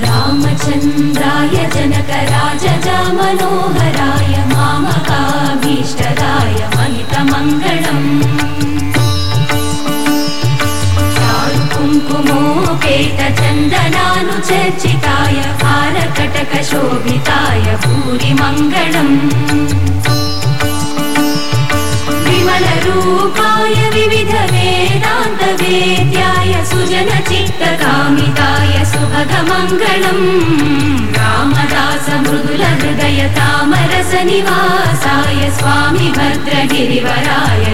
रामचन्द्राय जनकराजजा Manoharrai मामकाभीष्टदाय महितमङ्गलम्। कुङ्कुमोपेतचन्दनानुचर्चिताय हारकटकशोभिताय भूरिमङ्गलम् विमलरूपाय विविधवेदान्तवेद्याय सुजनचित्तकामिताय सुभगमङ्गलम् Ramdas मृदुलहृदय तामरसनिवासाय Swami भद्रगिरिवराय